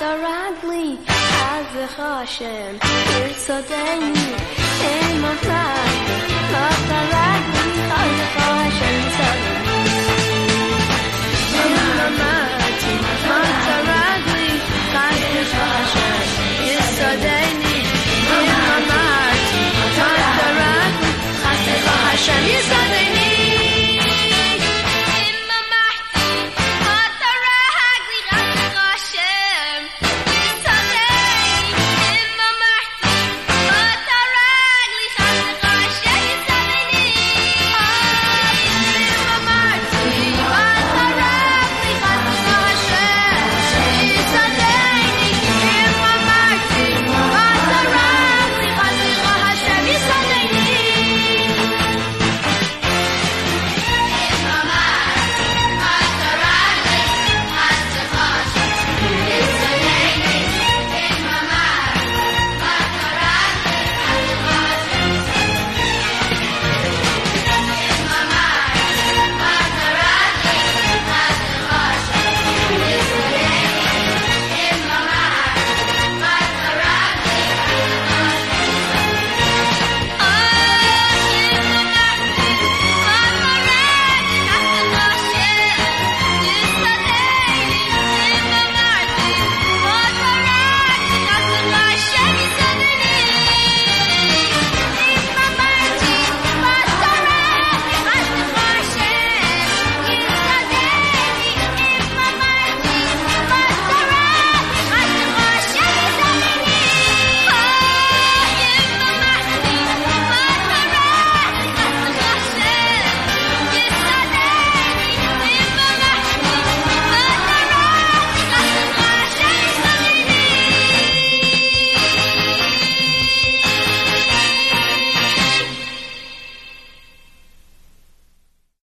دارند از خاشم ارسادنی ایمان دارند دارند از خاشم